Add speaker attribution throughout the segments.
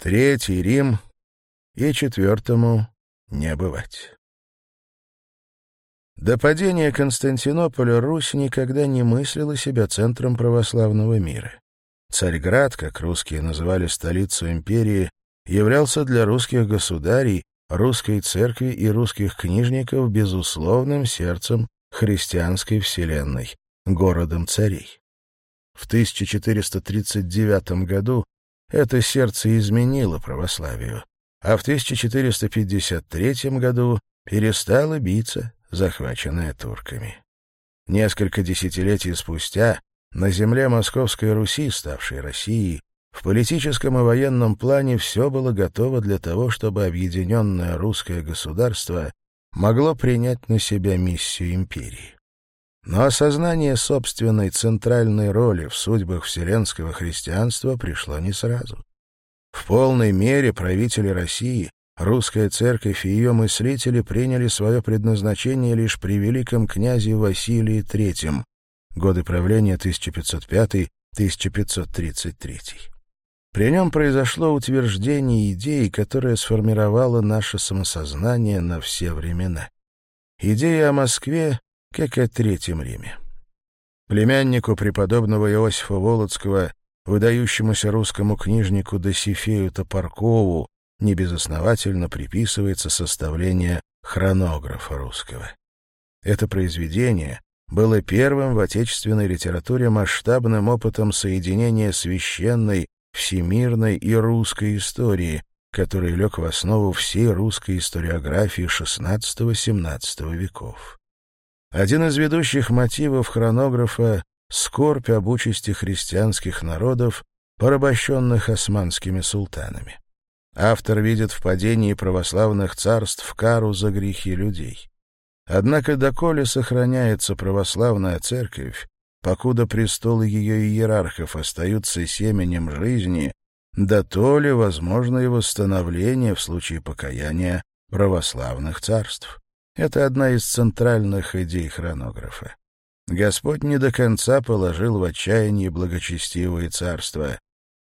Speaker 1: Третий Рим и четвертому не бывать. До падения Константинополя Русь никогда не мыслила себя центром православного мира. Царьград, как русские называли столицу империи, являлся для русских государей, русской церкви и русских книжников безусловным сердцем христианской вселенной, городом царей. В 1439 году это сердце изменило православию, а в 1453 году перестало биться, захваченное турками. Несколько десятилетий спустя на земле Московской Руси, ставшей Россией, в политическом и военном плане все было готово для того, чтобы объединенное русское государство могло принять на себя миссию империи. Но осознание собственной центральной роли в судьбах вселенского христианства пришло не сразу. В полной мере правители России, русская церковь и ее мыслители приняли свое предназначение лишь при великом князе Василии III, годы правления 1505-1533. При нем произошло утверждение идеи, которая сформировала наше самосознание на все времена. Идея о Москве как о Третьем Риме. Племяннику преподобного Иосифа Володского, выдающемуся русскому книжнику Досифею Топоркову, небезосновательно приписывается составление хронографа русского. Это произведение было первым в отечественной литературе масштабным опытом соединения священной, всемирной и русской истории, который лег в основу всей русской историографии XVI-XVII веков. Один из ведущих мотивов хронографа — скорбь об участи христианских народов, порабощенных османскими султанами. Автор видит в падении православных царств кару за грехи людей. Однако доколе сохраняется православная церковь, покуда престолы ее иерархов остаются семенем жизни, да то ли возможно и восстановление в случае покаяния православных царств. Это одна из центральных идей хронографа. Господь не до конца положил в отчаянии благочестивые царства.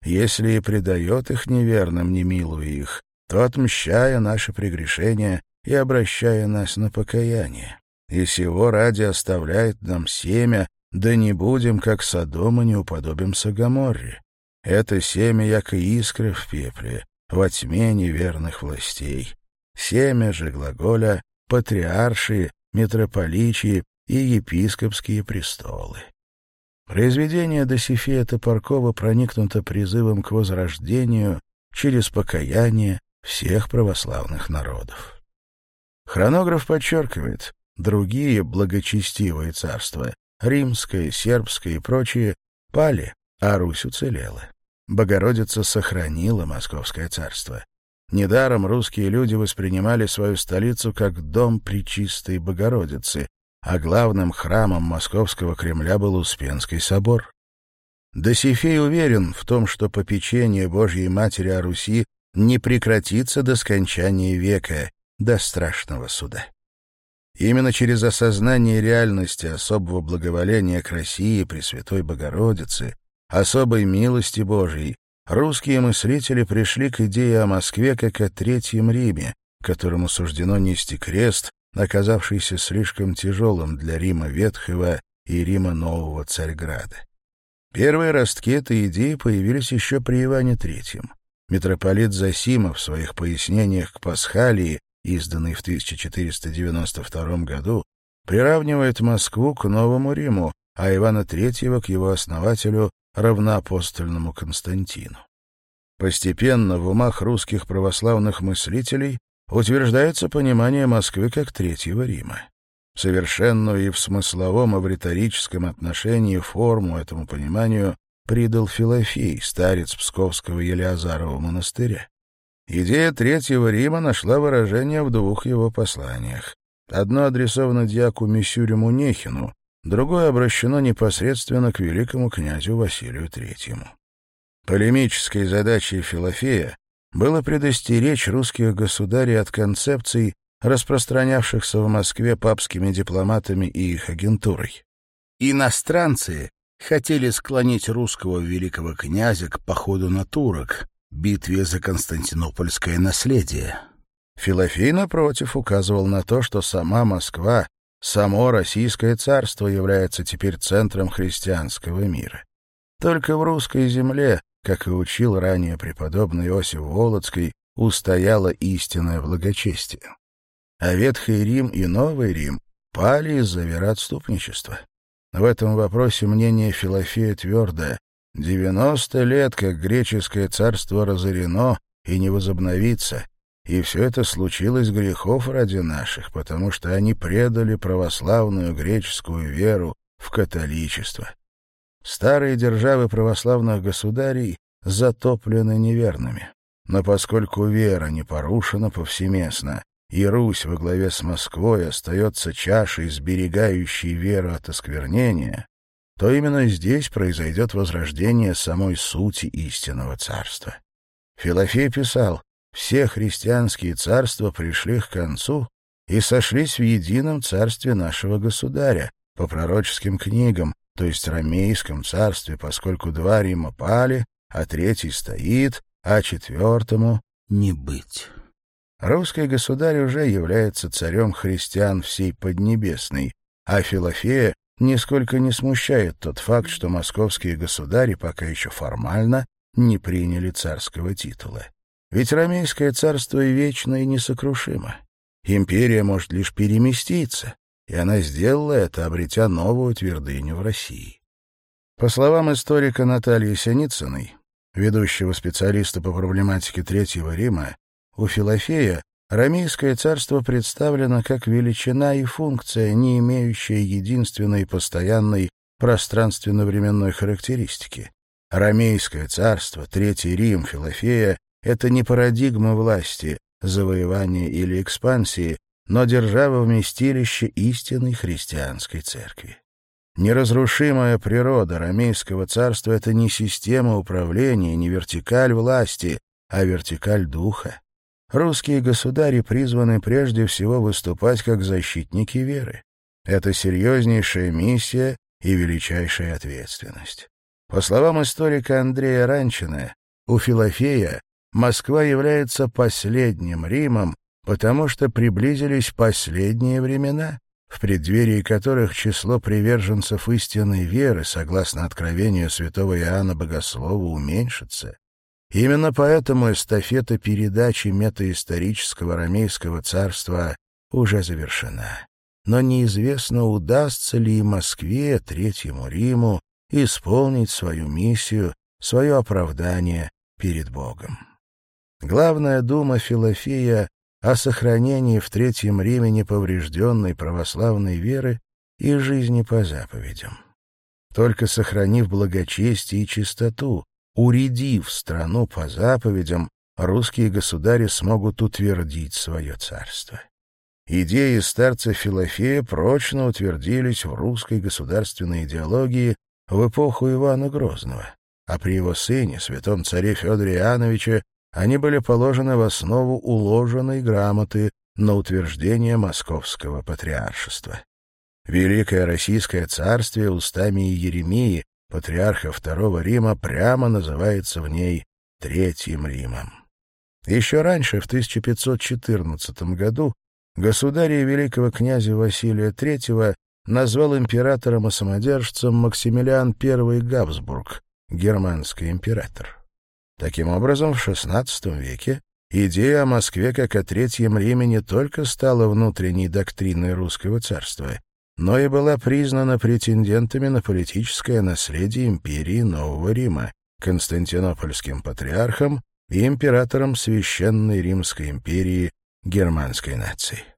Speaker 1: Если и предает их неверным, не милуя их, то, отмщая наши прегрешения и обращая нас на покаяние, и сего ради оставляет нам семя, да не будем, как Содома, не уподобимся Гоморре. Это семя, як и искра в пепле, во тьме неверных властей. Семя же глаголя патриаршие, митрополичьи и епископские престолы. Произведение Досифея Топоркова проникнуто призывом к возрождению через покаяние всех православных народов. Хронограф подчеркивает, другие благочестивые царства, римское, сербское и прочие, пали, а Русь уцелела. Богородица сохранила Московское царство. Недаром русские люди воспринимали свою столицу как дом Пречистой Богородицы, а главным храмом Московского Кремля был Успенский собор. Досифей уверен в том, что попечение Божьей Матери о Руси не прекратится до скончания века, до страшного суда. Именно через осознание реальности особого благоволения к России Пресвятой Богородицы, особой милости Божьей, русские мыслители пришли к идее о Москве как о Третьем Риме, которому суждено нести крест, оказавшийся слишком тяжелым для Рима Ветхого и Рима Нового Царьграда. Первые ростки этой идеи появились еще при Иване III. Митрополит Засимов в своих пояснениях к Пасхалии, изданной в 1492 году, приравнивает Москву к Новому Риму, а Ивана III к его основателю равна апостольному Константину. Постепенно в умах русских православных мыслителей утверждается понимание Москвы как Третьего Рима. Совершенную и в смысловом, и в риторическом отношении форму этому пониманию придал Филофей, старец Псковского Елеазарова монастыря. Идея Третьего Рима нашла выражение в двух его посланиях. Одно адресовано диаку Миссюрю Мунехину, другое обращено непосредственно к великому князю Василию Третьему. Полемической задачей Филофея было предостеречь русских государей от концепций, распространявшихся в Москве папскими дипломатами и их агентурой. Иностранцы хотели склонить русского великого князя к походу на турок, битве за константинопольское наследие. Филофей, напротив, указывал на то, что сама Москва Само Российское царство является теперь центром христианского мира. Только в русской земле, как и учил ранее преподобный Иосиф Волоцкий, устояло истинное благочестие. А Ветхий Рим и Новый Рим пали из-за вероотступничества. В этом вопросе мнение Филофея твердое. 90 лет, как греческое царство разорено и не возобновится, и все это случилось грехов ради наших, потому что они предали православную греческую веру в католичество. Старые державы православных государей затоплены неверными. Но поскольку вера не порушена повсеместно, и Русь во главе с Москвой остается чашей, сберегающей веру от осквернения, то именно здесь произойдет возрождение самой сути истинного царства. Филофей писал, все христианские царства пришли к концу и сошлись в едином царстве нашего государя, по пророческим книгам, то есть ромейском царстве, поскольку два Рима пали, а третий стоит, а четвертому не быть. Русский государь уже является царем христиан всей Поднебесной, а Филофея нисколько не смущает тот факт, что московские государи пока еще формально не приняли царского титула. Ведь Ромейское царство и вечно и несокрушимо. Империя может лишь переместиться, и она сделала это, обретя новую твердыню в России. По словам историка Натальи Синицыной, ведущего специалиста по проблематике Третьего Рима, у Филофея Ромейское царство представлено как величина и функция, не имеющая единственной постоянной пространственно-временной характеристики. Ромейское царство, Третий Рим, Филофея это не парадигма власти, завоевания или экспансии, но держава вместилище истинной христианской церкви. Неразрушимая природа Ромейского царства — это не система управления, не вертикаль власти, а вертикаль духа. Русские государи призваны прежде всего выступать как защитники веры. Это серьезнейшая миссия и величайшая ответственность. По словам историка Андрея Ранчина, у Филофея Москва является последним Римом, потому что приблизились последние времена, в преддверии которых число приверженцев истинной веры, согласно откровению святого Иоанна Богослова, уменьшится. Именно поэтому эстафета передачи метаисторического рамейского царства уже завершена. Но неизвестно, удастся ли Москве, Третьему Риму, исполнить свою миссию, свое оправдание перед Богом. Главная дума Филофея о сохранении в Третьем Риме неповрежденной православной веры и жизни по заповедям. Только сохранив благочестие и чистоту, уредив страну по заповедям, русские государи смогут утвердить свое царство. Идеи старца Филофея прочно утвердились в русской государственной идеологии в эпоху Ивана Грозного, а при его сыне, святом царе Федоре Иоанновиче, они были положены в основу уложенной грамоты на утверждение московского патриаршества. Великое Российское царствие устами Еремии, патриарха Второго Рима, прямо называется в ней Третьим Римом. Еще раньше, в 1514 году, государь великого князя Василия III назвал императором и самодержцем Максимилиан I Габсбург, германский император. Таким образом, в XVI веке идея о Москве как о Третьем Риме не только стала внутренней доктриной русского царства, но и была признана претендентами на политическое наследие империи Нового Рима, константинопольским патриархом и императором Священной Римской империи германской нации.